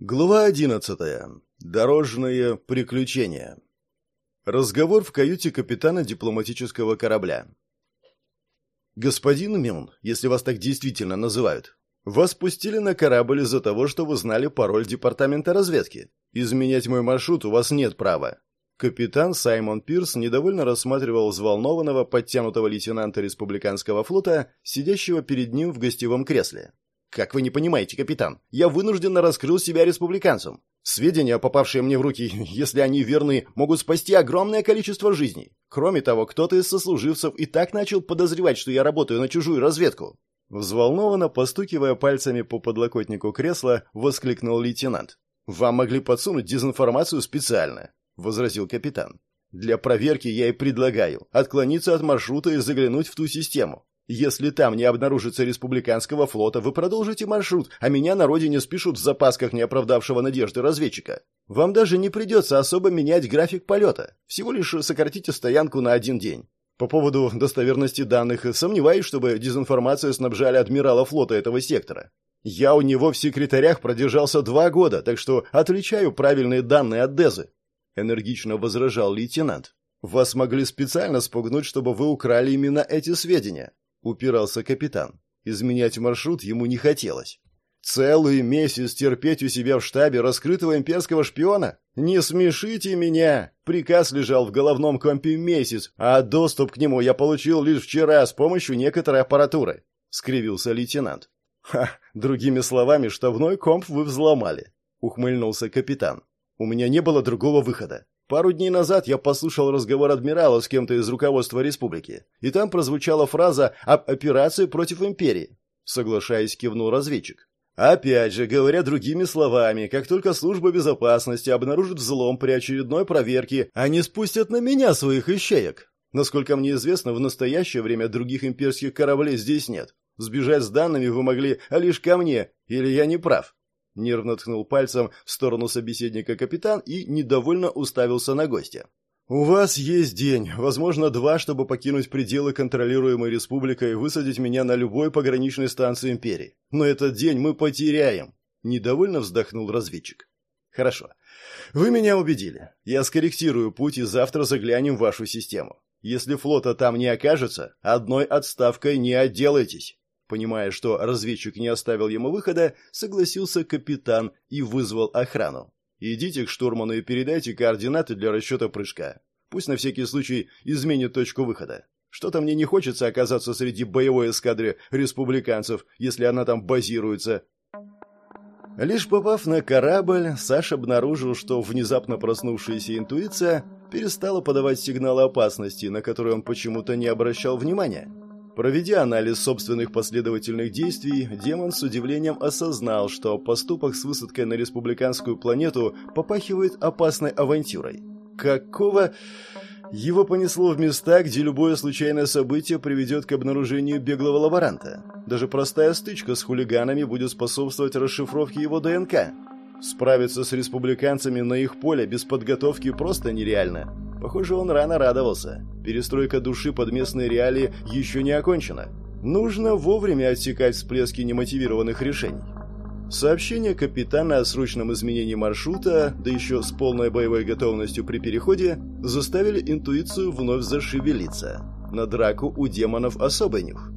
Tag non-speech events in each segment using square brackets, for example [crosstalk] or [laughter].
Глава одиннадцатая. Дорожные приключения. Разговор в каюте капитана дипломатического корабля. «Господин Мюн, если вас так действительно называют, вас пустили на корабль из-за того, что вы знали пароль департамента разведки. Изменять мой маршрут у вас нет права». Капитан Саймон Пирс недовольно рассматривал взволнованного, подтянутого лейтенанта республиканского флота, сидящего перед ним в гостевом кресле. «Как вы не понимаете, капитан, я вынужденно раскрыл себя республиканцам. Сведения, попавшие мне в руки, [laughs] если они верны, могут спасти огромное количество жизней. Кроме того, кто-то из сослуживцев и так начал подозревать, что я работаю на чужую разведку». Взволнованно, постукивая пальцами по подлокотнику кресла, воскликнул лейтенант. «Вам могли подсунуть дезинформацию специально», — возразил капитан. «Для проверки я и предлагаю отклониться от маршрута и заглянуть в ту систему. Если там не обнаружится республиканского флота, вы продолжите маршрут, а меня на родине спишут в запасках неоправдавшего надежды разведчика. Вам даже не придется особо менять график полета. Всего лишь сократите стоянку на один день. По поводу достоверности данных, сомневаюсь, чтобы дезинформация снабжали адмирала флота этого сектора. Я у него в секретарях продержался два года, так что отличаю правильные данные от Дезы. Энергично возражал лейтенант. Вас могли специально спугнуть, чтобы вы украли именно эти сведения. — упирался капитан. Изменять маршрут ему не хотелось. «Целый месяц терпеть у себя в штабе раскрытого имперского шпиона? Не смешите меня! Приказ лежал в головном компе месяц, а доступ к нему я получил лишь вчера с помощью некоторой аппаратуры», — скривился лейтенант. «Ха, другими словами, штабной комп вы взломали», — ухмыльнулся капитан. «У меня не было другого выхода. Пару дней назад я послушал разговор адмирала с кем-то из руководства республики, и там прозвучала фраза об операции против империи. Соглашаясь, кивнул разведчик. Опять же, говоря другими словами, как только служба безопасности обнаружит взлом при очередной проверке, они спустят на меня своих ищеек. Насколько мне известно, в настоящее время других имперских кораблей здесь нет. Сбежать с данными вы могли лишь ко мне, или я не прав? Нервно ткнул пальцем в сторону собеседника капитан и недовольно уставился на гостя. «У вас есть день, возможно, два, чтобы покинуть пределы контролируемой республикой и высадить меня на любой пограничной станции империи. Но этот день мы потеряем», — недовольно вздохнул разведчик. «Хорошо. Вы меня убедили. Я скорректирую путь и завтра заглянем в вашу систему. Если флота там не окажется, одной отставкой не отделайтесь». Понимая, что разведчик не оставил ему выхода, согласился капитан и вызвал охрану. «Идите к штурману и передайте координаты для расчета прыжка. Пусть на всякий случай изменит точку выхода. Что-то мне не хочется оказаться среди боевой эскадры республиканцев, если она там базируется». Лишь попав на корабль, Саша обнаружил, что внезапно проснувшаяся интуиция перестала подавать сигналы опасности, на которые он почему-то не обращал внимания. Проведя анализ собственных последовательных действий, демон с удивлением осознал, что поступок с высадкой на республиканскую планету попахивает опасной авантюрой. Какого... Его понесло в места, где любое случайное событие приведет к обнаружению беглого лаборанта. Даже простая стычка с хулиганами будет способствовать расшифровке его ДНК. Справиться с республиканцами на их поле без подготовки просто нереально. Похоже, он рано радовался. Перестройка души под местные реалии еще не окончена. Нужно вовремя отсекать всплески немотивированных решений. Сообщение капитана о срочном изменении маршрута, да еще с полной боевой готовностью при переходе, заставили интуицию вновь зашевелиться. На драку у демонов особый нюх.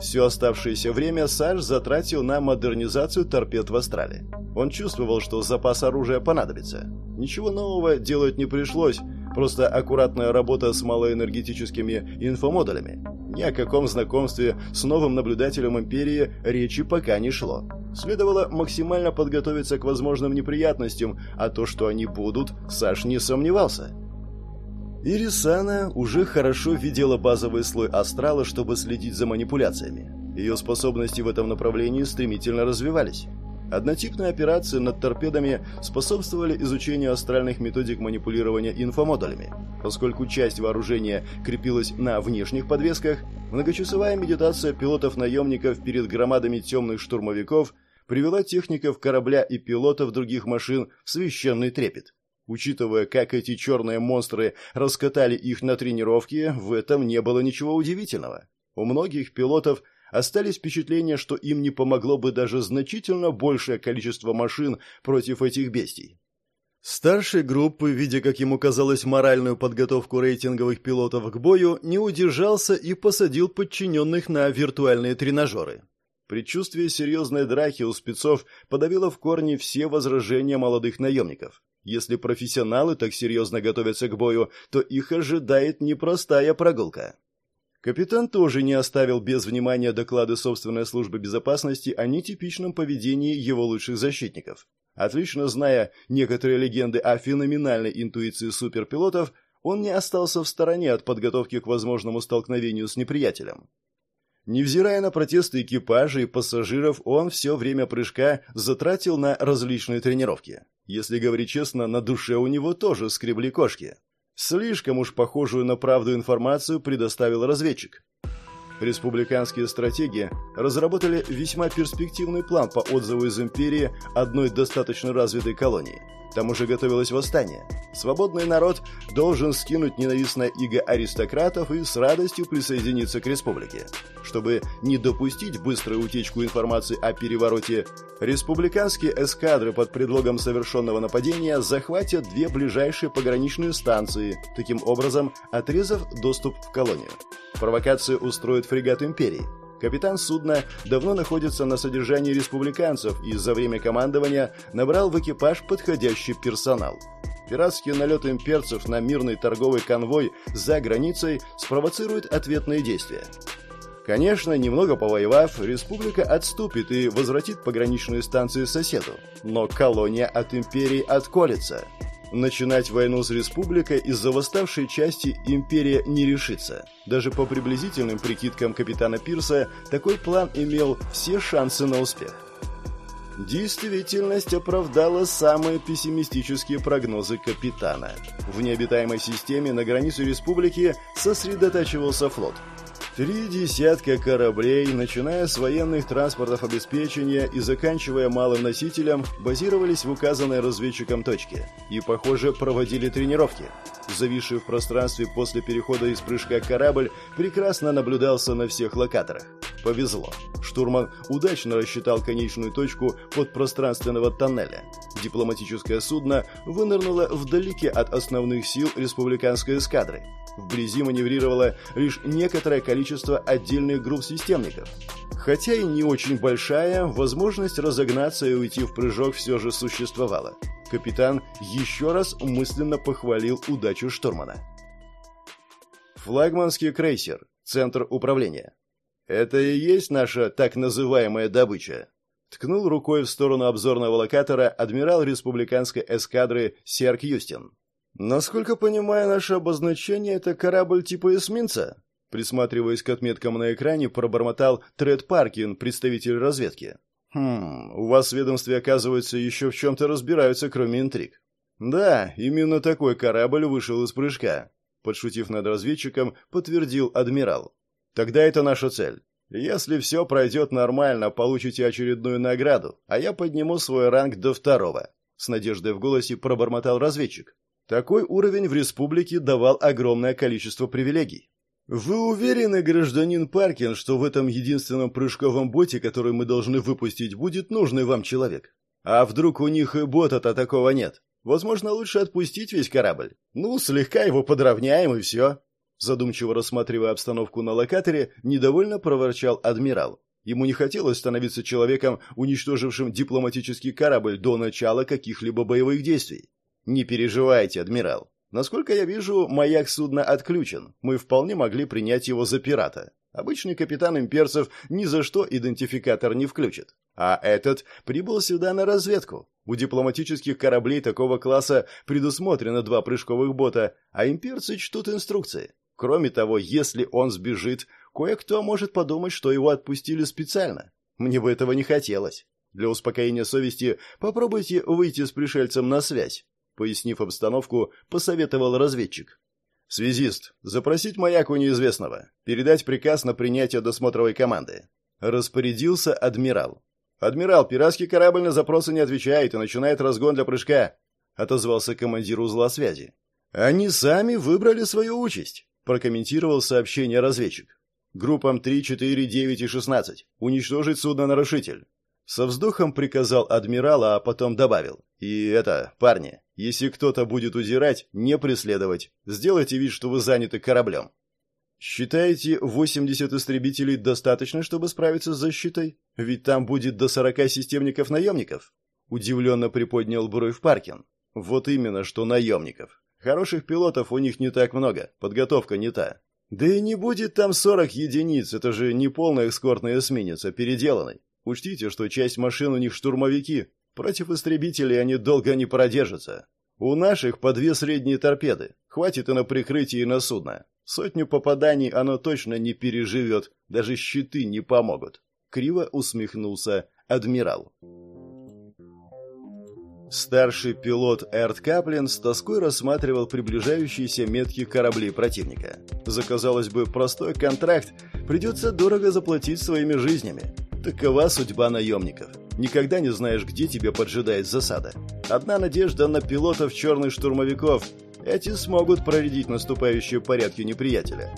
Все оставшееся время Саш затратил на модернизацию торпед в Астрале. Он чувствовал, что запас оружия понадобится. Ничего нового делать не пришлось, Просто аккуратная работа с малоэнергетическими инфомодулями. Ни о каком знакомстве с новым наблюдателем Империи речи пока не шло. Следовало максимально подготовиться к возможным неприятностям, а то, что они будут, Саш не сомневался. Ирисана уже хорошо видела базовый слой астрала, чтобы следить за манипуляциями. Ее способности в этом направлении стремительно развивались. Однотипные операции над торпедами способствовали изучению астральных методик манипулирования инфомодулями. Поскольку часть вооружения крепилась на внешних подвесках, многочасовая медитация пилотов-наемников перед громадами темных штурмовиков привела техников корабля и пилотов других машин в священный трепет. Учитывая, как эти черные монстры раскатали их на тренировке, в этом не было ничего удивительного. У многих пилотов остались впечатления, что им не помогло бы даже значительно большее количество машин против этих бестий. Старший группы, видя, как ему казалось, моральную подготовку рейтинговых пилотов к бою, не удержался и посадил подчиненных на виртуальные тренажеры. Предчувствие серьезной драки у спецов подавило в корне все возражения молодых наемников. Если профессионалы так серьезно готовятся к бою, то их ожидает непростая прогулка. Капитан тоже не оставил без внимания доклады собственной службы безопасности о нетипичном поведении его лучших защитников. Отлично зная некоторые легенды о феноменальной интуиции суперпилотов, он не остался в стороне от подготовки к возможному столкновению с неприятелем. Невзирая на протесты экипажа и пассажиров, он все время прыжка затратил на различные тренировки. Если говорить честно, на душе у него тоже скребли кошки. Слишком уж похожую на правду информацию предоставил разведчик. Республиканские стратеги разработали весьма перспективный план по отзыву из империи одной достаточно развитой колонии – там уже готовилось восстание. Свободный народ должен скинуть ненавистное иго аристократов и с радостью присоединиться к республике. Чтобы не допустить быструю утечку информации о перевороте, республиканские эскадры под предлогом совершенного нападения захватят две ближайшие пограничные станции, таким образом отрезав доступ в колонию. Провокацию устроит фрегат империи – Капитан судна давно находится на содержании республиканцев и за время командования набрал в экипаж подходящий персонал. Пиратский налет имперцев на мирный торговый конвой за границей спровоцирует ответные действия. Конечно, немного повоевав, республика отступит и возвратит пограничные станции соседу, но колония от империи отколется – Начинать войну с республикой из-за восставшей части империя не решится. Даже по приблизительным прикидкам капитана Пирса, такой план имел все шансы на успех. Действительность оправдала самые пессимистические прогнозы капитана. В необитаемой системе на границу республики сосредотачивался флот – Три десятка кораблей, начиная с военных транспортов обеспечения и заканчивая малым носителем, базировались в указанной разведчиком точке и, похоже, проводили тренировки. Зависший в пространстве после перехода из прыжка корабль прекрасно наблюдался на всех локаторах. Повезло. Штурман удачно рассчитал конечную точку подпространственного тоннеля. Дипломатическое судно вынырнуло вдалеке от основных сил республиканской эскадры. Вблизи маневрировало лишь некоторое количество отдельных групп системников. Хотя и не очень большая, возможность разогнаться и уйти в прыжок все же существовала. Капитан еще раз мысленно похвалил удачу штурмана. Флагманский крейсер. Центр управления. Это и есть наша так называемая добыча. Ткнул рукой в сторону обзорного локатора адмирал республиканской эскадры Серк Юстин. Насколько понимаю, наше обозначение это корабль типа эсминца. Присматриваясь к отметкам на экране, пробормотал Тред Паркин, представитель разведки. Хм, у вас в ведомстве, оказывается, еще в чем-то разбираются, кроме интриг. Да, именно такой корабль вышел из прыжка. Подшутив над разведчиком, подтвердил адмирал. Тогда это наша цель. Если все пройдет нормально, получите очередную награду, а я подниму свой ранг до второго. С надеждой в голосе пробормотал разведчик. Такой уровень в республике давал огромное количество привилегий. Вы уверены, гражданин Паркин, что в этом единственном прыжковом боте, который мы должны выпустить, будет нужный вам человек? А вдруг у них и бота-то такого нет? Возможно, лучше отпустить весь корабль. Ну, слегка его подровняем и все. Задумчиво рассматривая обстановку на локаторе, недовольно проворчал адмирал. Ему не хотелось становиться человеком, уничтожившим дипломатический корабль до начала каких-либо боевых действий. «Не переживайте, адмирал. Насколько я вижу, маяк судна отключен. Мы вполне могли принять его за пирата. Обычный капитан имперцев ни за что идентификатор не включит. А этот прибыл сюда на разведку. У дипломатических кораблей такого класса предусмотрено два прыжковых бота, а имперцы чтут инструкции. Кроме того, если он сбежит, кое-кто может подумать, что его отпустили специально. Мне бы этого не хотелось. Для успокоения совести попробуйте выйти с пришельцем на связь. Пояснив обстановку, посоветовал разведчик. «Связист, запросить маяк у неизвестного. Передать приказ на принятие досмотровой команды». Распорядился адмирал. «Адмирал, пиратский корабль на запросы не отвечает и начинает разгон для прыжка», — отозвался командир узла связи. «Они сами выбрали свою участь прокомментировал сообщение разведчик. Группам 3, 4, 9 и 16. Уничтожить судно-нарушитель. Со вздохом приказал адмирал, а потом добавил. И это, парни, если кто-то будет удирать, не преследовать. Сделайте вид, что вы заняты кораблем. Считаете, 80 истребителей достаточно, чтобы справиться с защитой? Ведь там будет до 40 системников-наемников. Удивленно приподнял бровь Паркин. Вот именно, что наемников. Хороших пилотов у них не так много, подготовка не та. Да и не будет там 40 единиц, это же не полная эскортная эсминец, а переделанный. Учтите, что часть машин у них штурмовики. Против истребителей они долго не продержатся. У наших по две средние торпеды. Хватит и на прикрытие, и на судно. Сотню попаданий оно точно не переживет. Даже щиты не помогут. Криво усмехнулся адмирал. Старший пилот Эрт Каплин с тоской рассматривал приближающиеся метки кораблей противника. За, казалось бы, простой контракт придется дорого заплатить своими жизнями. Такова судьба наемников. Никогда не знаешь, где тебя поджидает засада. Одна надежда на пилотов черных штурмовиков. Эти смогут проредить наступающие порядки неприятеля.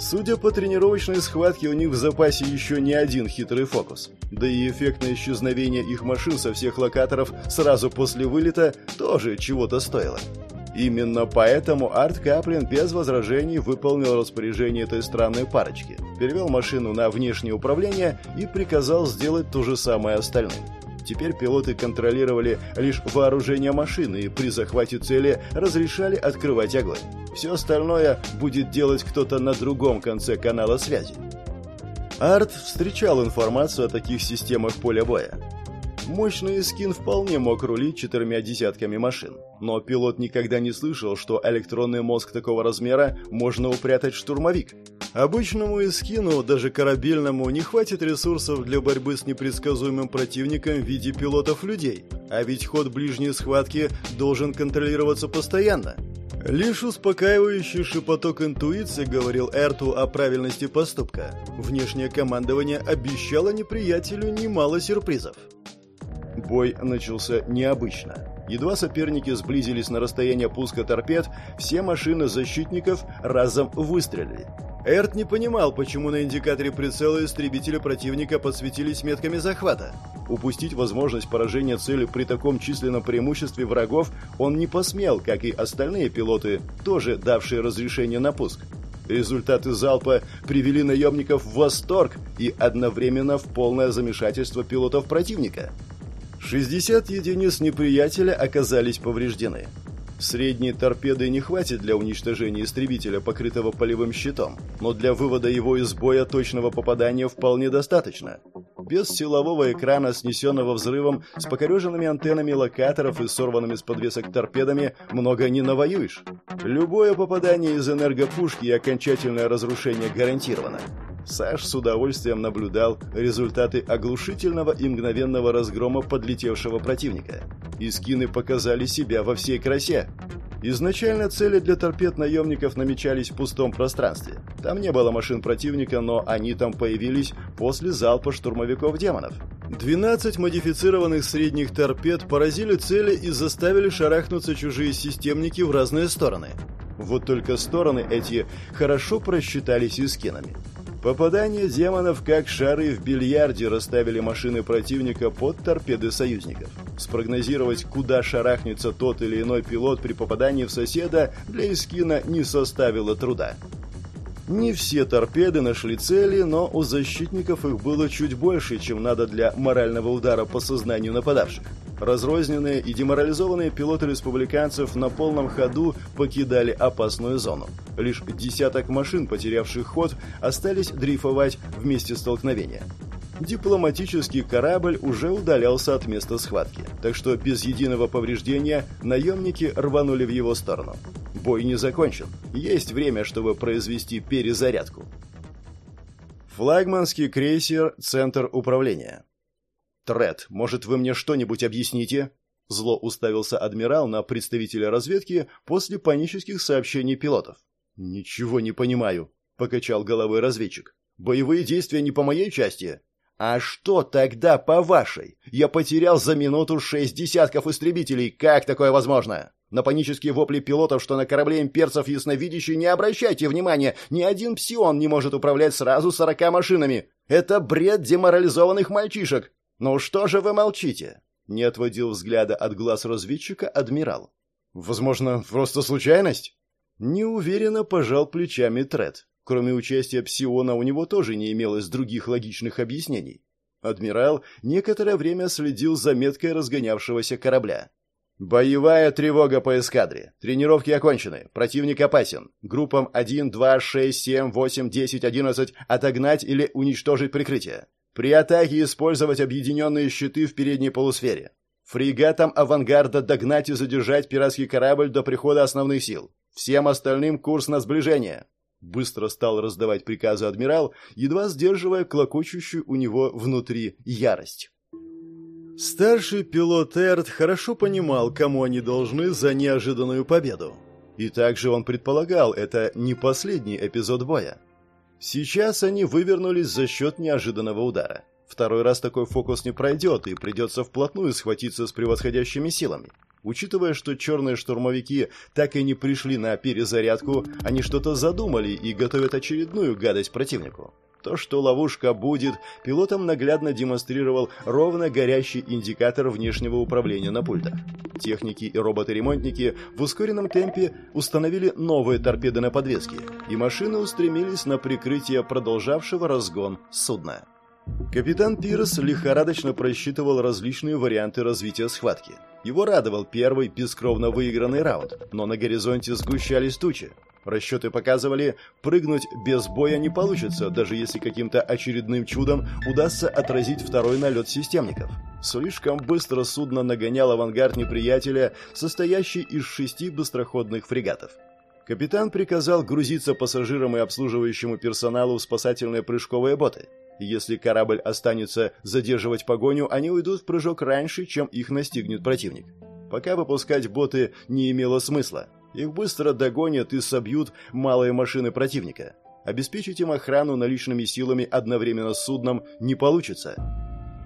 Судя по тренировочной схватке, у них в запасе еще не один хитрый фокус. Да и эффектное исчезновение их машин со всех локаторов сразу после вылета тоже чего-то стоило. Именно поэтому Арт Каплин без возражений выполнил распоряжение этой странной парочки, перевел машину на внешнее управление и приказал сделать то же самое остальным. Теперь пилоты контролировали лишь вооружение машины и при захвате цели разрешали открывать огонь. Все остальное будет делать кто-то на другом конце канала связи. Арт встречал информацию о таких системах поля боя. Мощный скин вполне мог рулить четырьмя десятками машин, но пилот никогда не слышал, что электронный мозг такого размера можно упрятать в штурмовик. Обычному эскину, даже корабельному, не хватит ресурсов для борьбы с непредсказуемым противником в виде пилотов-людей, а ведь ход ближней схватки должен контролироваться постоянно. Лишь успокаивающий шепоток интуиции говорил Эрту о правильности поступка. Внешнее командование обещало неприятелю немало сюрпризов. Бой начался необычно. Едва соперники сблизились на расстояние пуска торпед, все машины защитников разом выстрелили. Эрт не понимал, почему на индикаторе прицела истребители противника подсветились метками захвата. Упустить возможность поражения цели при таком численном преимуществе врагов он не посмел, как и остальные пилоты, тоже давшие разрешение на пуск. Результаты залпа привели наемников в восторг и одновременно в полное замешательство пилотов противника – 60 единиц неприятеля оказались повреждены. Средней торпеды не хватит для уничтожения истребителя, покрытого полевым щитом, но для вывода его из боя точного попадания вполне достаточно. Без силового экрана, снесенного взрывом, с покореженными антеннами локаторов и сорванными с подвесок торпедами, много не навоюешь. Любое попадание из энергопушки и окончательное разрушение гарантировано. Саш с удовольствием наблюдал результаты оглушительного и мгновенного разгрома подлетевшего противника. Искины показали себя во всей красе. Изначально цели для торпед наемников намечались в пустом пространстве. Там не было машин противника, но они там появились после залпа штурмовиков-демонов. 12 модифицированных средних торпед поразили цели и заставили шарахнуться чужие системники в разные стороны. Вот только стороны эти хорошо просчитались искинами. Попадание демонов, как шары в бильярде, расставили машины противника под торпеды союзников. Спрогнозировать, куда шарахнется тот или иной пилот при попадании в соседа, для Искина не составило труда. Не все торпеды нашли цели, но у защитников их было чуть больше, чем надо для морального удара по сознанию нападавших. Разрозненные и деморализованные пилоты республиканцев на полном ходу покидали опасную зону. Лишь десяток машин, потерявших ход, остались дрейфовать в месте столкновения. Дипломатический корабль уже удалялся от места схватки, так что без единого повреждения наемники рванули в его сторону. Бой не закончен. Есть время, чтобы произвести перезарядку. Флагманский крейсер «Центр управления». «Тред, может, вы мне что-нибудь объясните?» Зло уставился адмирал на представителя разведки после панических сообщений пилотов. «Ничего не понимаю», — покачал головой разведчик. «Боевые действия не по моей части». «А что тогда по вашей? Я потерял за минуту шесть десятков истребителей. Как такое возможно?» На панические вопли пилотов, что на корабле имперцев ясновидящий, не обращайте внимания. Ни один псион не может управлять сразу сорока машинами. Это бред деморализованных мальчишек. Ну что же вы молчите? Не отводил взгляда от глаз разведчика адмирал. Возможно, просто случайность? Неуверенно пожал плечами Тред. Кроме участия псиона у него тоже не имелось других логичных объяснений. Адмирал некоторое время следил за меткой разгонявшегося корабля. Боевая тревога по эскадре. Тренировки окончены. Противник опасен. Группам 1, 2, 6, 7, 8, 10, 11 отогнать или уничтожить прикрытие. При атаке использовать объединенные щиты в передней полусфере. Фрегатам авангарда догнать и задержать пиратский корабль до прихода основных сил. Всем остальным курс на сближение. Быстро стал раздавать приказы адмирал, едва сдерживая клокочущую у него внутри ярость. Старший пилот Эрт хорошо понимал, кому они должны за неожиданную победу. И также он предполагал, это не последний эпизод боя. Сейчас они вывернулись за счет неожиданного удара. Второй раз такой фокус не пройдет, и придется вплотную схватиться с превосходящими силами. Учитывая, что черные штурмовики так и не пришли на перезарядку, они что-то задумали и готовят очередную гадость противнику. То, что ловушка будет, пилотам наглядно демонстрировал ровно горящий индикатор внешнего управления на пультах. Техники и роботы-ремонтники в ускоренном темпе установили новые торпеды на подвеске, и машины устремились на прикрытие продолжавшего разгон судна. Капитан Пирс лихорадочно просчитывал различные варианты развития схватки. Его радовал первый бескровно выигранный раунд, но на горизонте сгущались тучи. Расчеты показывали, прыгнуть без боя не получится, даже если каким-то очередным чудом удастся отразить второй налет системников. Слишком быстро судно нагонял авангард неприятеля, состоящий из шести быстроходных фрегатов. Капитан приказал грузиться пассажирам и обслуживающему персоналу в спасательные прыжковые боты. Если корабль останется задерживать погоню, они уйдут в прыжок раньше, чем их настигнет противник. Пока выпускать боты не имело смысла. Их быстро догонят и собьют малые машины противника. Обеспечить им охрану наличными силами одновременно с судном не получится.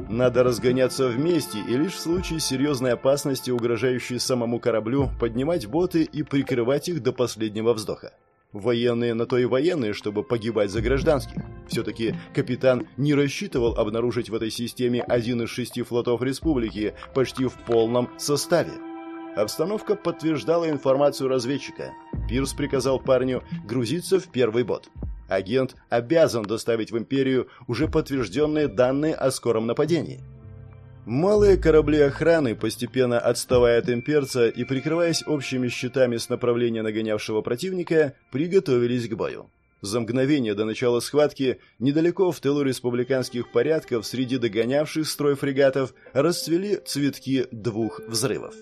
Надо разгоняться вместе и лишь в случае серьезной опасности, угрожающей самому кораблю, поднимать боты и прикрывать их до последнего вздоха. Военные на то и военные, чтобы погибать за гражданских. Все-таки капитан не рассчитывал обнаружить в этой системе один из шести флотов республики почти в полном составе. Обстановка подтверждала информацию разведчика. Пирс приказал парню грузиться в первый бот. Агент обязан доставить в Империю уже подтвержденные данные о скором нападении. Малые корабли охраны, постепенно отставая от имперца и прикрываясь общими щитами с направления нагонявшего противника, приготовились к бою. За мгновение до начала схватки, недалеко в тылу республиканских порядков, среди догонявших строй фрегатов, расцвели цветки двух взрывов.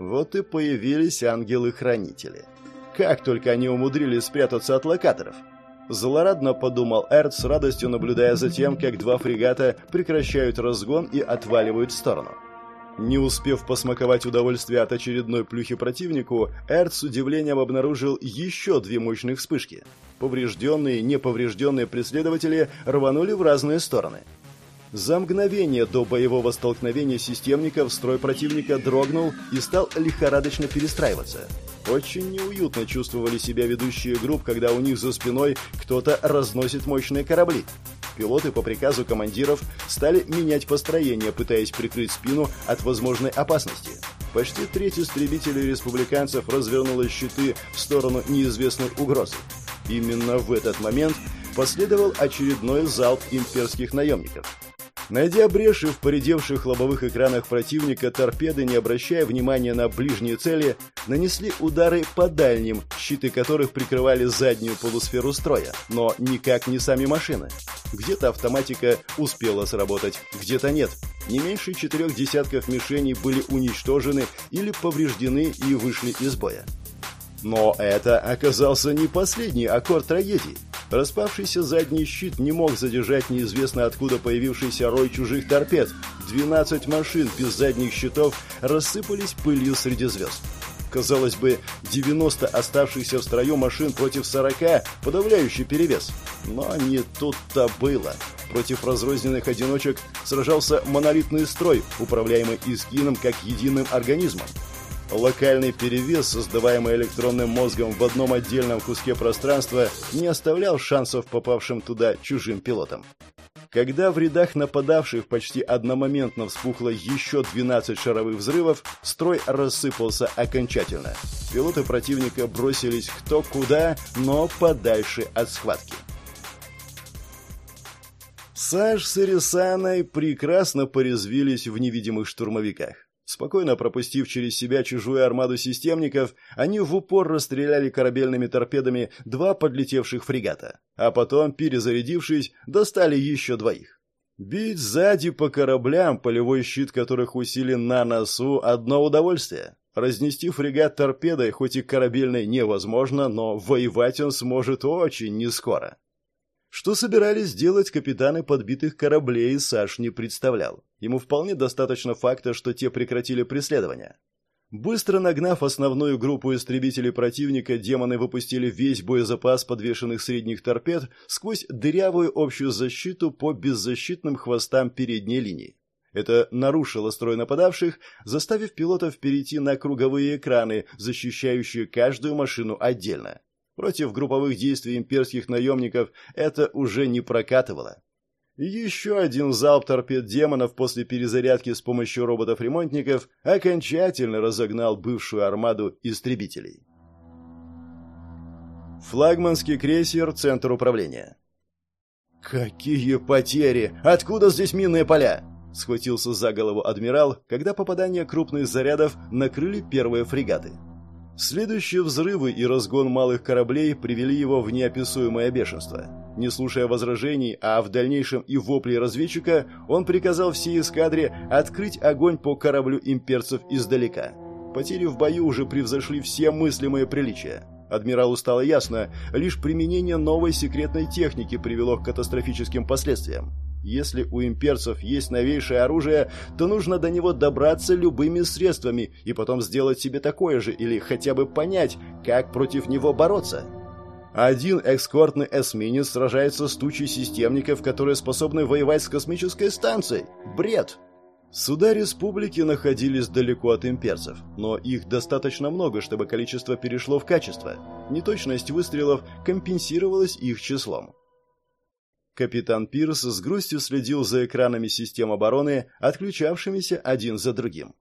Вот и появились ангелы-хранители. Как только они умудрились спрятаться от локаторов. Злорадно подумал Эрт с радостью, наблюдая за тем, как два фрегата прекращают разгон и отваливают в сторону. Не успев посмаковать удовольствие от очередной плюхи противнику, Эрт с удивлением обнаружил еще две мощных вспышки. Поврежденные и неповрежденные преследователи рванули в разные стороны. За мгновение до боевого столкновения системников строй противника дрогнул и стал лихорадочно перестраиваться. Очень неуютно чувствовали себя ведущие групп, когда у них за спиной кто-то разносит мощные корабли. Пилоты по приказу командиров стали менять построение, пытаясь прикрыть спину от возможной опасности. Почти треть истребителей республиканцев развернула щиты в сторону неизвестной угрозы. Именно в этот момент последовал очередной залп имперских наемников. Найдя бреши в поредевших лобовых экранах противника, торпеды, не обращая внимания на ближние цели, нанесли удары по дальним, щиты которых прикрывали заднюю полусферу строя, но никак не сами машины. Где-то автоматика успела сработать, где-то нет. Не меньше четырех десятков мишеней были уничтожены или повреждены и вышли из боя. Но это оказался не последний аккорд трагедии. Распавшийся задний щит не мог задержать неизвестно откуда появившийся рой чужих торпед. 12 машин без задних щитов рассыпались пылью среди звезд. Казалось бы, 90 оставшихся в строю машин против 40 – подавляющий перевес. Но не тут-то было. Против разрозненных одиночек сражался монолитный строй, управляемый Искином как единым организмом. Локальный перевес, создаваемый электронным мозгом в одном отдельном куске пространства, не оставлял шансов попавшим туда чужим пилотам. Когда в рядах нападавших почти одномоментно вспухло еще 12 шаровых взрывов, строй рассыпался окончательно. Пилоты противника бросились кто куда, но подальше от схватки. Саш с Ирисаной прекрасно порезвились в невидимых штурмовиках. Спокойно пропустив через себя чужую армаду системников, они в упор расстреляли корабельными торпедами два подлетевших фрегата, а потом, перезарядившись, достали еще двоих. Бить сзади по кораблям, полевой щит которых усилен на носу, одно удовольствие. Разнести фрегат торпедой, хоть и корабельной, невозможно, но воевать он сможет очень нескоро. Что собирались делать капитаны подбитых кораблей, Саш не представлял. Ему вполне достаточно факта, что те прекратили преследование. Быстро нагнав основную группу истребителей противника, демоны выпустили весь боезапас подвешенных средних торпед сквозь дырявую общую защиту по беззащитным хвостам передней линии. Это нарушило строй нападавших, заставив пилотов перейти на круговые экраны, защищающие каждую машину отдельно. Против групповых действий имперских наемников это уже не прокатывало. Еще один залп торпед демонов после перезарядки с помощью роботов-ремонтников окончательно разогнал бывшую армаду истребителей. Флагманский крейсер «Центр управления». «Какие потери! Откуда здесь минные поля?» Схватился за голову адмирал, когда попадание крупных зарядов накрыли первые фрегаты. Следующие взрывы и разгон малых кораблей привели его в неописуемое бешенство. Не слушая возражений, а в дальнейшем и вопли разведчика, он приказал всей эскадре открыть огонь по кораблю имперцев издалека. Потери в бою уже превзошли все мыслимые приличия. Адмиралу стало ясно, лишь применение новой секретной техники привело к катастрофическим последствиям. Если у имперцев есть новейшее оружие, то нужно до него добраться любыми средствами и потом сделать себе такое же или хотя бы понять, как против него бороться. Один экскортный эсминец сражается с тучей системников, которые способны воевать с космической станцией. Бред! Суда республики находились далеко от имперцев, но их достаточно много, чтобы количество перешло в качество. Неточность выстрелов компенсировалась их числом. Капитан Пирс с грустью следил за экранами систем обороны, отключавшимися один за другим.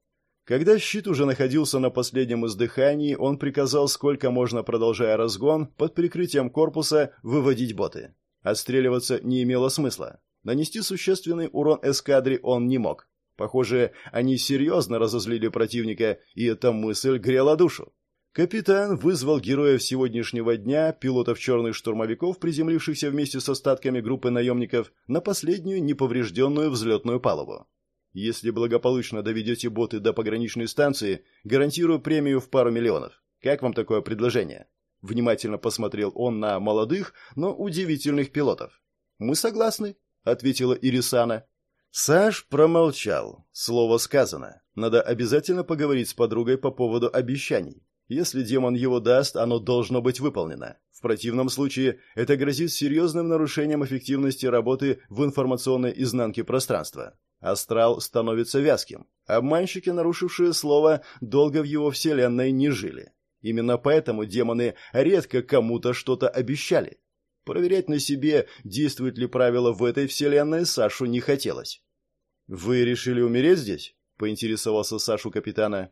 Когда щит уже находился на последнем издыхании, он приказал, сколько можно, продолжая разгон, под прикрытием корпуса выводить боты. Отстреливаться не имело смысла. Нанести существенный урон эскадре он не мог. Похоже, они серьезно разозлили противника, и эта мысль грела душу. Капитан вызвал героев сегодняшнего дня, пилотов черных штурмовиков, приземлившихся вместе с остатками группы наемников, на последнюю неповрежденную взлетную палубу. Если благополучно доведете боты до пограничной станции, гарантирую премию в пару миллионов. Как вам такое предложение? Внимательно посмотрел он на молодых, но удивительных пилотов. «Мы согласны», — ответила Ирисана. Саш промолчал. Слово сказано. Надо обязательно поговорить с подругой по поводу обещаний. Если демон его даст, оно должно быть выполнено. В противном случае это грозит серьезным нарушением эффективности работы в информационной изнанке пространства. Астрал становится вязким. Обманщики, нарушившие слово, долго в его вселенной не жили. Именно поэтому демоны редко кому-то что-то обещали. Проверять на себе, действует ли правило в этой вселенной, Сашу не хотелось. «Вы решили умереть здесь?» – поинтересовался Сашу капитана.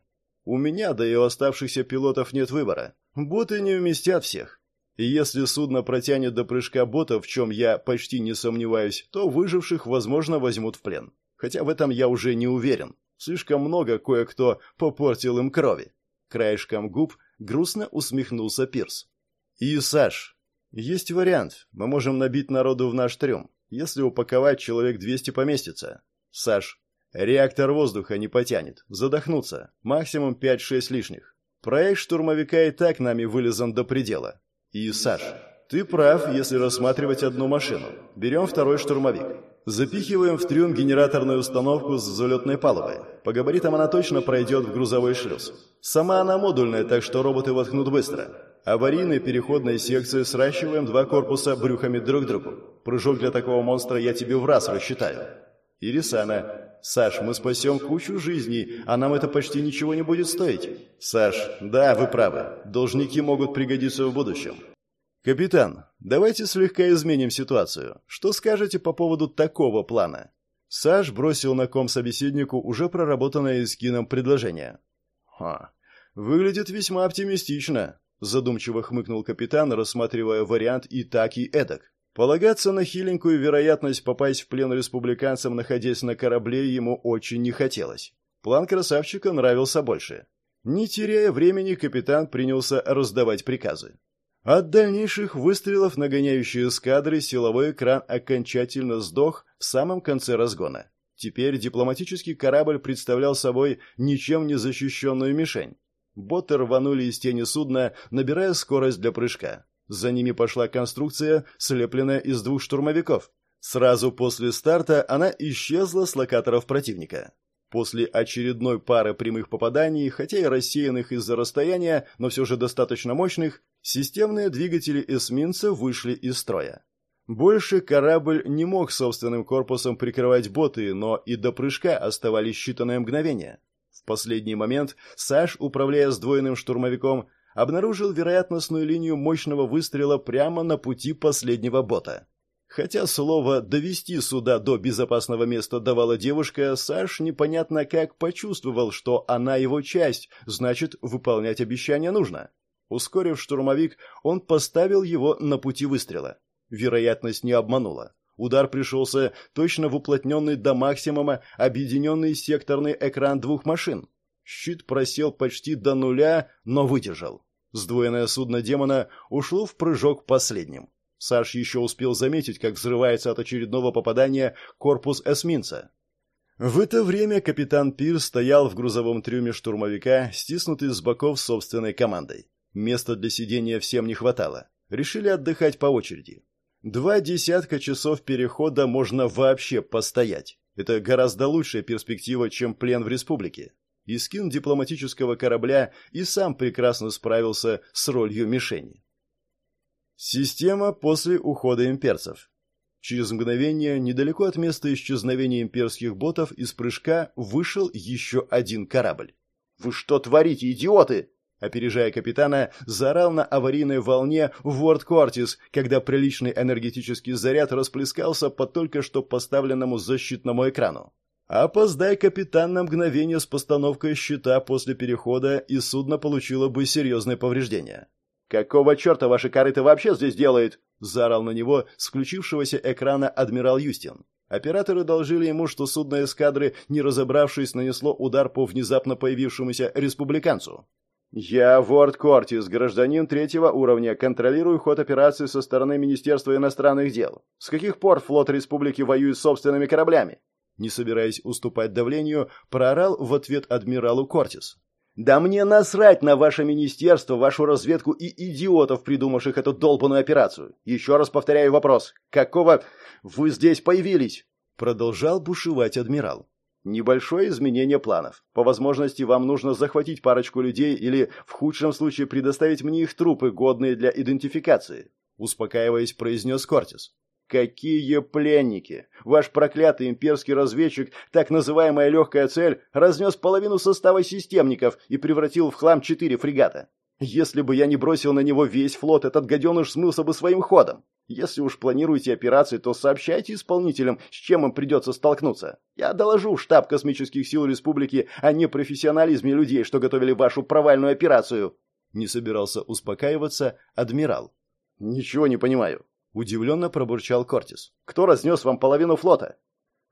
У меня, да и у оставшихся пилотов нет выбора. Боты не вместят всех. И если судно протянет до прыжка бота, в чем я почти не сомневаюсь, то выживших, возможно, возьмут в плен. Хотя в этом я уже не уверен. Слишком много кое-кто попортил им крови. Краешком губ грустно усмехнулся Пирс. И, Саш, есть вариант. Мы можем набить народу в наш трюм. Если упаковать, человек 200 поместится. Саш, Реактор воздуха не потянет. Задохнуться. Максимум 5-6 лишних. Проект штурмовика и так нами вылезан до предела. И, Саш, ты прав, если рассматривать одну машину. Берем второй штурмовик. Запихиваем в трюм генераторную установку с залетной палубой. По габаритам она точно пройдет в грузовой шлюз. Сама она модульная, так что роботы воткнут быстро. Аварийной переходной секции сращиваем два корпуса брюхами друг к другу. Прыжок для такого монстра я тебе в раз рассчитаю. Ирисана, Саш, мы спасем кучу жизней, а нам это почти ничего не будет стоить. Саш, да, вы правы. Должники могут пригодиться в будущем. Капитан, давайте слегка изменим ситуацию. Что скажете по поводу такого плана? Саш бросил на ком собеседнику уже проработанное скином предложение. Ха, выглядит весьма оптимистично, задумчиво хмыкнул капитан, рассматривая вариант и так, и эдак. Полагаться на хиленькую вероятность попасть в плен республиканцам, находясь на корабле, ему очень не хотелось. План красавчика нравился больше. Не теряя времени, капитан принялся раздавать приказы. От дальнейших выстрелов, нагоняющие эскадры, силовой экран окончательно сдох в самом конце разгона. Теперь дипломатический корабль представлял собой ничем не защищенную мишень. Боты рванули из тени судна, набирая скорость для прыжка. За ними пошла конструкция, слепленная из двух штурмовиков. Сразу после старта она исчезла с локаторов противника. После очередной пары прямых попаданий, хотя и рассеянных из-за расстояния, но все же достаточно мощных, системные двигатели эсминца вышли из строя. Больше корабль не мог собственным корпусом прикрывать боты, но и до прыжка оставались считанные мгновения. В последний момент Саш, управляя сдвоенным штурмовиком, обнаружил вероятностную линию мощного выстрела прямо на пути последнего бота. Хотя слово «довести суда до безопасного места» давала девушка, Саш непонятно как почувствовал, что она его часть, значит, выполнять обещание нужно. Ускорив штурмовик, он поставил его на пути выстрела. Вероятность не обманула. Удар пришелся точно в уплотненный до максимума объединенный секторный экран двух машин. Щит просел почти до нуля, но выдержал. Сдвоенное судно демона ушло в прыжок последним. Саш еще успел заметить, как взрывается от очередного попадания корпус эсминца. В это время капитан Пирс стоял в грузовом трюме штурмовика, стиснутый с боков собственной командой. Места для сидения всем не хватало. Решили отдыхать по очереди. Два десятка часов перехода можно вообще постоять. Это гораздо лучшая перспектива, чем плен в республике и скин дипломатического корабля и сам прекрасно справился с ролью мишени. Система после ухода имперцев. Через мгновение, недалеко от места исчезновения имперских ботов, из прыжка вышел еще один корабль. «Вы что творите, идиоты?» Опережая капитана, заорал на аварийной волне Ворд Кортис, когда приличный энергетический заряд расплескался по только что поставленному защитному экрану. Опоздай капитан на мгновение с постановкой щита после перехода, и судно получило бы серьезные повреждения. «Какого черта ваши корыто вообще здесь делает?» – заорал на него с включившегося экрана адмирал Юстин. Операторы должили ему, что судно эскадры, не разобравшись, нанесло удар по внезапно появившемуся республиканцу. «Я, Ворд Кортис, гражданин третьего уровня, контролирую ход операции со стороны Министерства иностранных дел. С каких пор флот республики воюет с собственными кораблями?» Не собираясь уступать давлению, проорал в ответ адмиралу Кортис. «Да мне насрать на ваше министерство, вашу разведку и идиотов, придумавших эту долбанную операцию. Еще раз повторяю вопрос. Какого вы здесь появились?» Продолжал бушевать адмирал. Небольшое изменение планов. По возможности вам нужно захватить парочку людей или, в худшем случае, предоставить мне их трупы, годные для идентификации. Успокаиваясь, произнес Кортис. Какие пленники! Ваш проклятый имперский разведчик, так называемая легкая цель, разнес половину состава системников и превратил в хлам четыре фрегата. Если бы я не бросил на него весь флот, этот гаденыш смылся бы своим ходом. Если уж планируете операции, то сообщайте исполнителям, с чем им придется столкнуться. Я доложу в штаб космических сил республики о непрофессионализме людей, что готовили вашу провальную операцию. Не собирался успокаиваться адмирал. Ничего не понимаю. Удивленно пробурчал Кортис. «Кто разнес вам половину флота?»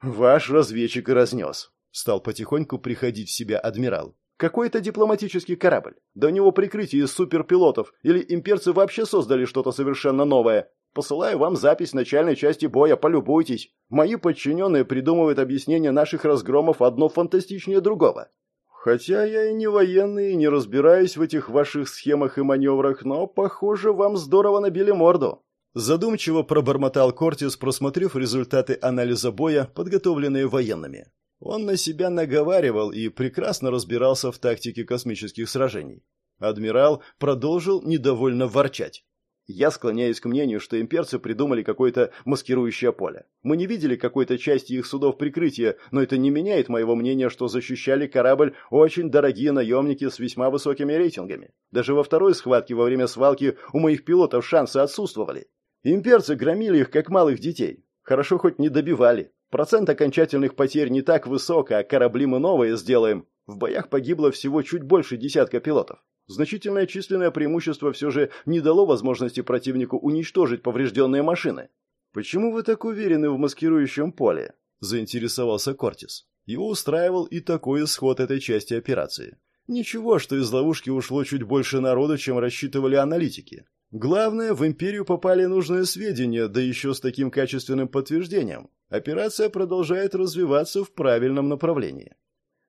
«Ваш разведчик и разнес», — стал потихоньку приходить в себя адмирал. «Какой это дипломатический корабль? Да у него прикрытие из суперпилотов, или имперцы вообще создали что-то совершенно новое? Посылаю вам запись начальной части боя, полюбуйтесь. Мои подчиненные придумывают объяснение наших разгромов одно фантастичнее другого. Хотя я и не военный, и не разбираюсь в этих ваших схемах и маневрах, но, похоже, вам здорово набили морду. Задумчиво пробормотал Кортис, просмотрев результаты анализа боя, подготовленные военными. Он на себя наговаривал и прекрасно разбирался в тактике космических сражений. Адмирал продолжил недовольно ворчать. Я склоняюсь к мнению, что имперцы придумали какое-то маскирующее поле. Мы не видели какой-то части их судов прикрытия, но это не меняет моего мнения, что защищали корабль очень дорогие наемники с весьма высокими рейтингами. Даже во второй схватке во время свалки у моих пилотов шансы отсутствовали. Имперцы громили их, как малых детей. Хорошо хоть не добивали. Процент окончательных потерь не так высок, а корабли мы новые сделаем. В боях погибло всего чуть больше десятка пилотов. Значительное численное преимущество все же не дало возможности противнику уничтожить поврежденные машины. «Почему вы так уверены в маскирующем поле?» – заинтересовался Кортис. Его устраивал и такой исход этой части операции. Ничего, что из ловушки ушло чуть больше народу, чем рассчитывали аналитики. Главное, в империю попали нужные сведения, да еще с таким качественным подтверждением. Операция продолжает развиваться в правильном направлении.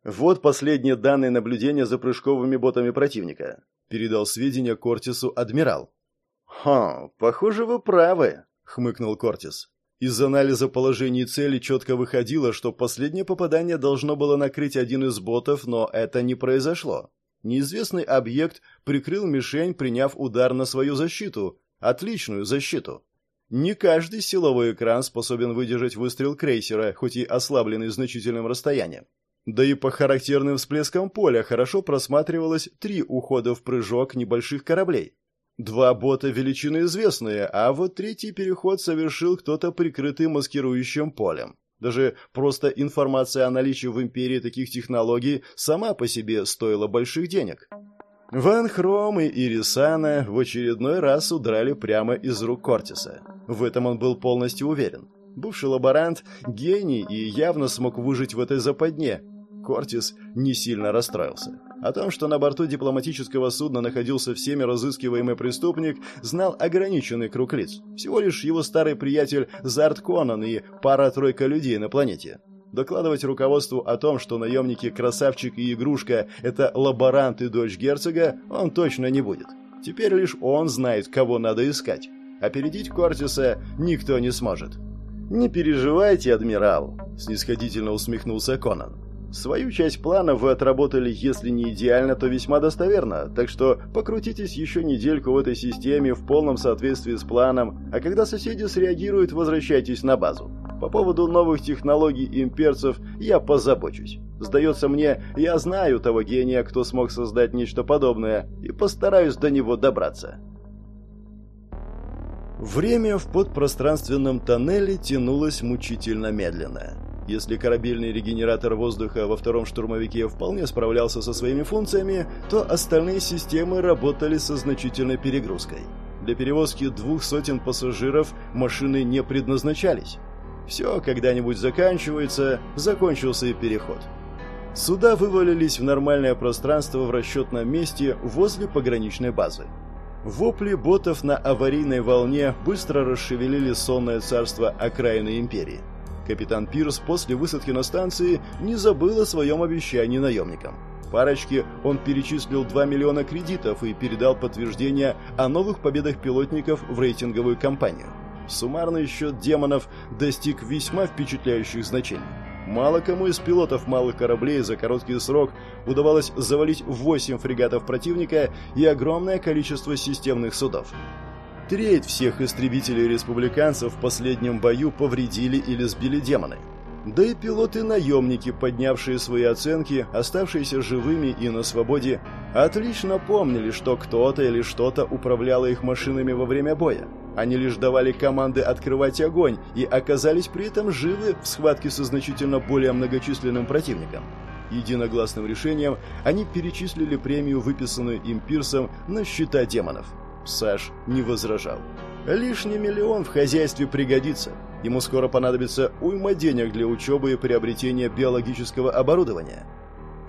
Вот последние данные наблюдения за прыжковыми ботами противника. Передал сведения Кортису адмирал. «Ха, похоже, вы правы», — хмыкнул Кортис. Из анализа положений цели четко выходило, что последнее попадание должно было накрыть один из ботов, но это не произошло. Неизвестный объект прикрыл мишень, приняв удар на свою защиту. Отличную защиту. Не каждый силовой экран способен выдержать выстрел крейсера, хоть и ослабленный значительным расстоянием. Да и по характерным всплескам поля хорошо просматривалось три ухода в прыжок небольших кораблей. Два бота величины известные, а вот третий переход совершил кто-то прикрытый маскирующим полем. Даже просто информация о наличии в империи таких технологий сама по себе стоила больших денег. Ван Хром и Ирисана в очередной раз удрали прямо из рук Кортиса. В этом он был полностью уверен. Бывший лаборант – гений и явно смог выжить в этой западне, Кортис не сильно расстроился. О том, что на борту дипломатического судна находился всеми разыскиваемый преступник, знал ограниченный круг лиц. Всего лишь его старый приятель Зарт Конан и пара-тройка людей на планете. Докладывать руководству о том, что наемники Красавчик и Игрушка – это лаборант и дочь герцога, он точно не будет. Теперь лишь он знает, кого надо искать. Опередить Кортиса никто не сможет. «Не переживайте, адмирал», – снисходительно усмехнулся Конан. Свою часть плана вы отработали, если не идеально, то весьма достоверно, так что покрутитесь еще недельку в этой системе в полном соответствии с планом, а когда соседи среагируют, возвращайтесь на базу. По поводу новых технологий имперцев я позабочусь. Сдается мне, я знаю того гения, кто смог создать нечто подобное, и постараюсь до него добраться. Время в подпространственном тоннеле тянулось мучительно медленно. Если корабельный регенератор воздуха во втором штурмовике вполне справлялся со своими функциями, то остальные системы работали со значительной перегрузкой. Для перевозки двух сотен пассажиров машины не предназначались. Все когда-нибудь заканчивается, закончился и переход. Суда вывалились в нормальное пространство в расчетном месте возле пограничной базы. Вопли ботов на аварийной волне быстро расшевелили сонное царство окраины империи. Капитан Пирс после высадки на станции не забыл о своем обещании наемникам. Парочке он перечислил 2 миллиона кредитов и передал подтверждение о новых победах пилотников в рейтинговую кампанию. Суммарный счет демонов достиг весьма впечатляющих значений. Мало кому из пилотов малых кораблей за короткий срок удавалось завалить 8 фрегатов противника и огромное количество системных судов. Треть всех истребителей республиканцев в последнем бою повредили или сбили демоны. Да и пилоты-наемники, поднявшие свои оценки, оставшиеся живыми и на свободе, отлично помнили, что кто-то или что-то управляло их машинами во время боя. Они лишь давали команды открывать огонь и оказались при этом живы в схватке со значительно более многочисленным противником. Единогласным решением они перечислили премию, выписанную им Пирсом, на счета демонов – Саш не возражал. Лишний миллион в хозяйстве пригодится. Ему скоро понадобится уйма денег для учебы и приобретения биологического оборудования.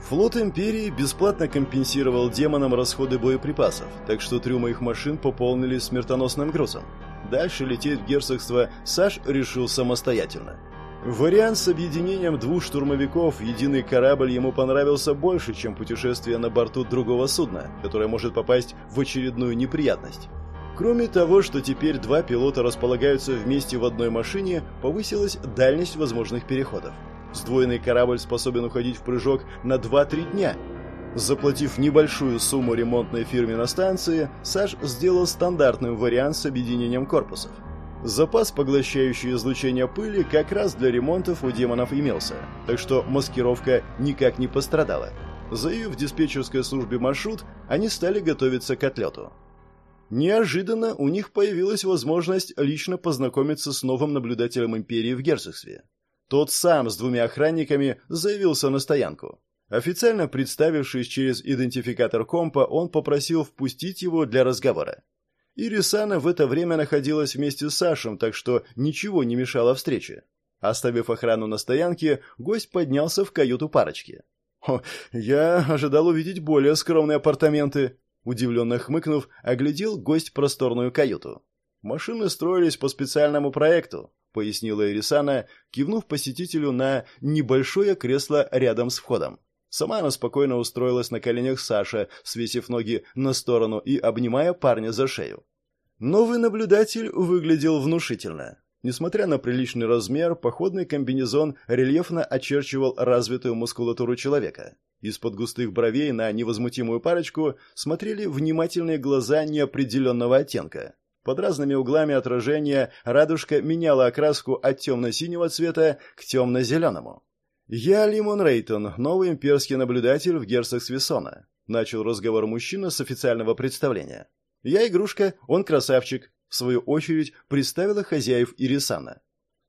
Флот Империи бесплатно компенсировал демонам расходы боеприпасов, так что трюмы их машин пополнились смертоносным грузом. Дальше лететь в герцогство Саш решил самостоятельно. Вариант с объединением двух штурмовиков в единый корабль ему понравился больше, чем путешествие на борту другого судна, которое может попасть в очередную неприятность. Кроме того, что теперь два пилота располагаются вместе в одной машине, повысилась дальность возможных переходов. Сдвоенный корабль способен уходить в прыжок на 2-3 дня. Заплатив небольшую сумму ремонтной фирме на станции, Саш сделал стандартный вариант с объединением корпусов. Запас, поглощающий излучение пыли, как раз для ремонтов у демонов имелся, так что маскировка никак не пострадала. Заявив диспетчерской службе маршрут, они стали готовиться к отлету. Неожиданно у них появилась возможность лично познакомиться с новым наблюдателем империи в герцогстве. Тот сам с двумя охранниками заявился на стоянку. Официально представившись через идентификатор компа, он попросил впустить его для разговора. Ирисана в это время находилась вместе с Сашем, так что ничего не мешало встрече. Оставив охрану на стоянке, гость поднялся в каюту парочки. «О, я ожидал увидеть более скромные апартаменты», удивленно хмыкнув, оглядел гость просторную каюту. «Машины строились по специальному проекту», пояснила Ирисана, кивнув посетителю на небольшое кресло рядом с входом. Сама она спокойно устроилась на коленях Саша, свесив ноги на сторону и обнимая парня за шею. Новый наблюдатель выглядел внушительно. Несмотря на приличный размер, походный комбинезон рельефно очерчивал развитую мускулатуру человека. Из-под густых бровей на невозмутимую парочку смотрели внимательные глаза неопределенного оттенка. Под разными углами отражения радужка меняла окраску от темно-синего цвета к темно-зеленому. «Я Лимон Рейтон, новый имперский наблюдатель в герцогстве Сона», — начал разговор мужчина с официального представления. «Я игрушка, он красавчик», — в свою очередь представила хозяев Ирисана.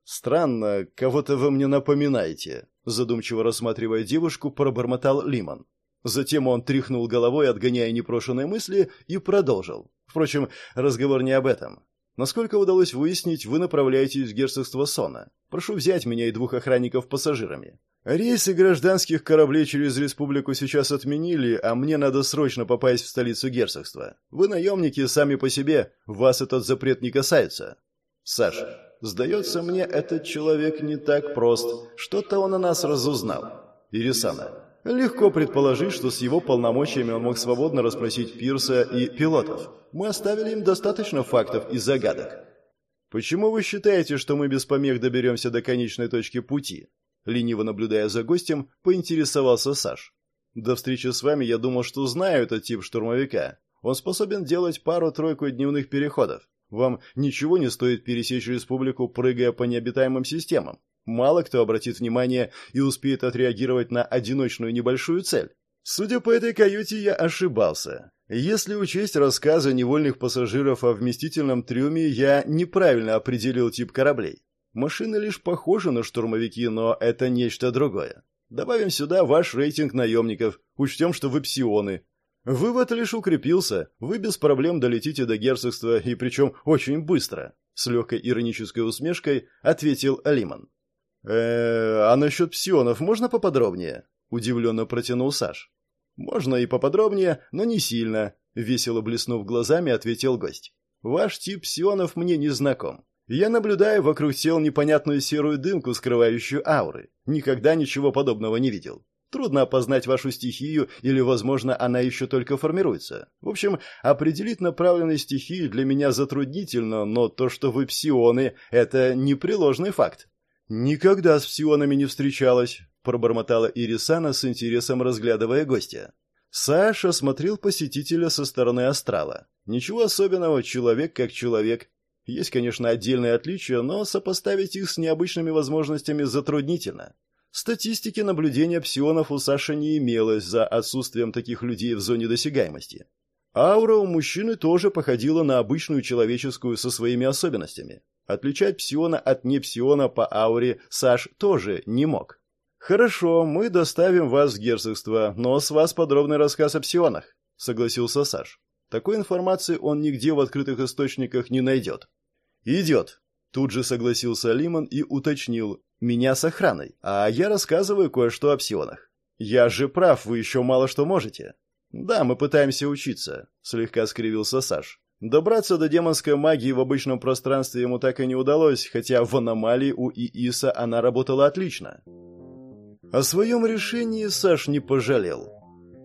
«Странно, кого-то вы мне напоминаете», — задумчиво рассматривая девушку, пробормотал Лимон. Затем он тряхнул головой, отгоняя непрошенные мысли, и продолжил. Впрочем, разговор не об этом. Насколько удалось выяснить, вы направляетесь в герцогство Сона. Прошу взять меня и двух охранников пассажирами. Рейсы гражданских кораблей через республику сейчас отменили, а мне надо срочно попасть в столицу герцогства. Вы наемники сами по себе, вас этот запрет не касается. Саша, сдается мне, этот человек не так прост. Что-то он о нас разузнал. Ирисана, Легко предположить, что с его полномочиями он мог свободно расспросить Пирса и пилотов. Мы оставили им достаточно фактов и загадок. Почему вы считаете, что мы без помех доберемся до конечной точки пути? Лениво наблюдая за гостем, поинтересовался Саш. До встречи с вами я думал, что знаю этот тип штурмовика. Он способен делать пару-тройку дневных переходов. Вам ничего не стоит пересечь республику, прыгая по необитаемым системам. Мало кто обратит внимание и успеет отреагировать на одиночную небольшую цель. Судя по этой каюте, я ошибался. Если учесть рассказы невольных пассажиров о вместительном трюме, я неправильно определил тип кораблей. Машины лишь похожи на штурмовики, но это нечто другое. Добавим сюда ваш рейтинг наемников, учтем, что вы псионы. Вывод лишь укрепился, вы без проблем долетите до герцогства, и причем очень быстро. С легкой иронической усмешкой ответил Алиман э а насчет псионов можно поподробнее?» — удивленно протянул Саш. «Можно и поподробнее, но не сильно», — весело блеснув глазами, ответил гость. «Ваш тип псионов мне не знаком. Я наблюдаю вокруг тел непонятную серую дымку, скрывающую ауры. Никогда ничего подобного не видел. Трудно опознать вашу стихию, или, возможно, она еще только формируется. В общем, определить направленность стихии для меня затруднительно, но то, что вы псионы, это непреложный факт. «Никогда с псионами не встречалась», — пробормотала Ирисана с интересом разглядывая гостя. Саша смотрел посетителя со стороны астрала. Ничего особенного, человек как человек. Есть, конечно, отдельные отличия, но сопоставить их с необычными возможностями затруднительно. Статистики наблюдения псионов у Саши не имелось за отсутствием таких людей в зоне досягаемости. Аура у мужчины тоже походила на обычную человеческую со своими особенностями. Отличать псиона от непсиона по ауре Саш тоже не мог. «Хорошо, мы доставим вас в герцогство, но с вас подробный рассказ о псионах», — согласился Саш. «Такой информации он нигде в открытых источниках не найдет». «Идет», — тут же согласился Лимон и уточнил. «Меня с охраной, а я рассказываю кое-что о псионах. Я же прав, вы еще мало что можете». «Да, мы пытаемся учиться», — слегка скривился Саш. Добраться до демонской магии в обычном пространстве ему так и не удалось, хотя в аномалии у Ииса она работала отлично. О своем решении Саш не пожалел.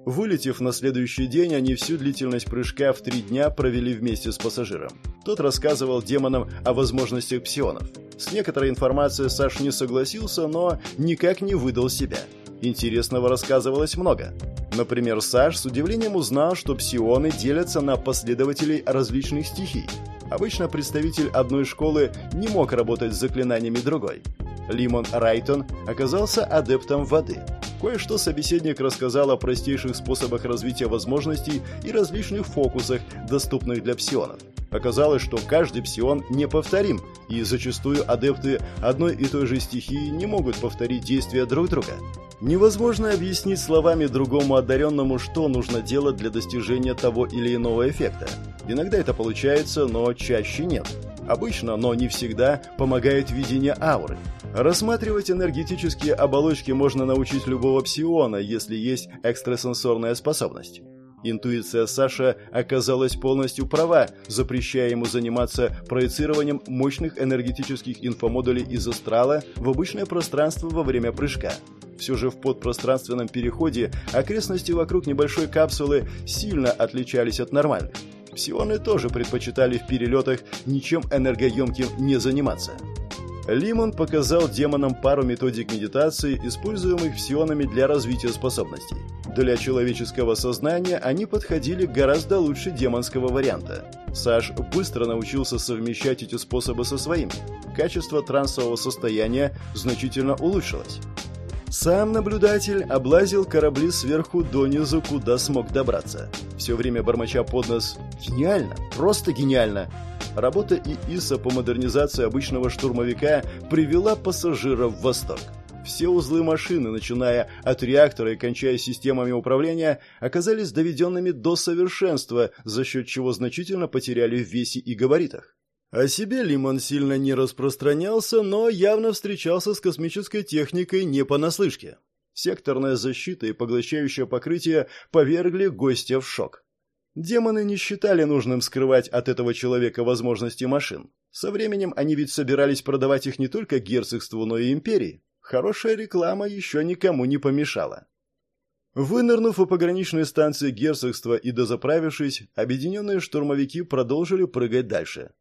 Вылетев на следующий день, они всю длительность прыжка в три дня провели вместе с пассажиром. Тот рассказывал демонам о возможностях псионов. С некоторой информацией Саш не согласился, но никак не выдал себя. Интересного рассказывалось много. Например, Саш с удивлением узнал, что псионы делятся на последователей различных стихий. Обычно представитель одной школы не мог работать с заклинаниями другой. Лимон Райтон оказался адептом воды. Кое-что собеседник рассказал о простейших способах развития возможностей и различных фокусах, доступных для псионов. Оказалось, что каждый псион неповторим, и зачастую адепты одной и той же стихии не могут повторить действия друг друга. Невозможно объяснить словами другому одаренному, что нужно делать для достижения того или иного эффекта. Иногда это получается, но чаще нет. Обычно, но не всегда, помогает видение ауры. Рассматривать энергетические оболочки можно научить любого псиона, если есть экстрасенсорная способность. Интуиция Саша оказалась полностью права, запрещая ему заниматься проецированием мощных энергетических инфомодулей из астрала в обычное пространство во время прыжка. Все же в подпространственном переходе окрестности вокруг небольшой капсулы сильно отличались от нормальных. Псионы тоже предпочитали в перелетах ничем энергоемким не заниматься. Лимон показал демонам пару методик медитации, используемых псионами для развития способностей. Для человеческого сознания они подходили гораздо лучше демонского варианта. Саш быстро научился совмещать эти способы со своими. Качество трансового состояния значительно улучшилось. Сам наблюдатель облазил корабли сверху донизу, куда смог добраться. Все время бормоча под нос «Гениально! Просто гениально!» Работа ИИСа по модернизации обычного штурмовика привела пассажиров в восторг. Все узлы машины, начиная от реактора и кончая системами управления, оказались доведенными до совершенства, за счет чего значительно потеряли в весе и габаритах. О себе Лимон сильно не распространялся, но явно встречался с космической техникой не понаслышке. Секторная защита и поглощающее покрытие повергли гостя в шок. Демоны не считали нужным скрывать от этого человека возможности машин. Со временем они ведь собирались продавать их не только герцогству, но и империи. Хорошая реклама еще никому не помешала. Вынырнув у пограничной станции герцогства и дозаправившись, объединенные штурмовики продолжили прыгать дальше.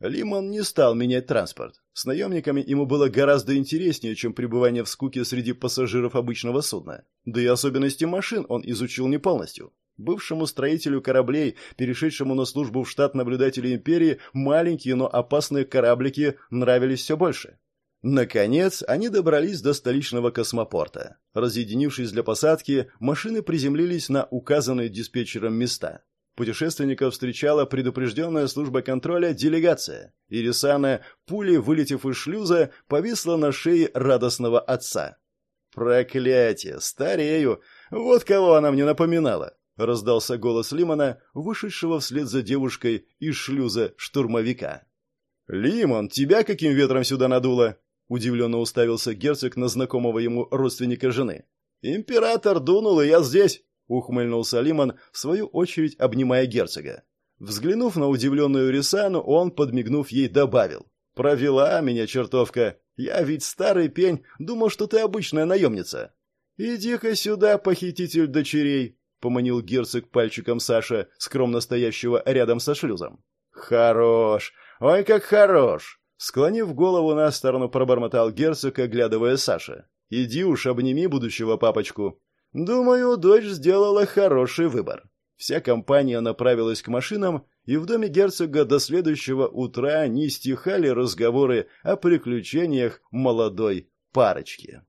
Лимон не стал менять транспорт. С наемниками ему было гораздо интереснее, чем пребывание в скуке среди пассажиров обычного судна. Да и особенности машин он изучил не полностью. Бывшему строителю кораблей, перешедшему на службу в штат наблюдателей империи, маленькие, но опасные кораблики нравились все больше. Наконец, они добрались до столичного космопорта. Разъединившись для посадки, машины приземлились на указанные диспетчером места. Путешественников встречала предупрежденная служба контроля делегация. Ирисана, пулей вылетев из шлюза, повисла на шее радостного отца. «Проклятие! Старею! Вот кого она мне напоминала!» — раздался голос Лимона, вышедшего вслед за девушкой из шлюза штурмовика. «Лимон, тебя каким ветром сюда надуло?» — удивленно уставился герцог на знакомого ему родственника жены. «Император дунул, и я здесь!» ухмыльнулся Лимон, в свою очередь обнимая герцога. Взглянув на удивленную Рисану, он, подмигнув ей, добавил. «Провела меня чертовка. Я ведь старый пень, думал, что ты обычная наемница». «Иди-ка сюда, похититель дочерей», — поманил герцог пальчиком Саша, скромно стоящего рядом со шлюзом. «Хорош! Ой, как хорош!» Склонив голову на сторону, пробормотал герцог, оглядывая Саша. «Иди уж, обними будущего папочку. Думаю, дочь сделала хороший выбор. Вся компания направилась к машинам, и в доме герцога до следующего утра не стихали разговоры о приключениях молодой парочки.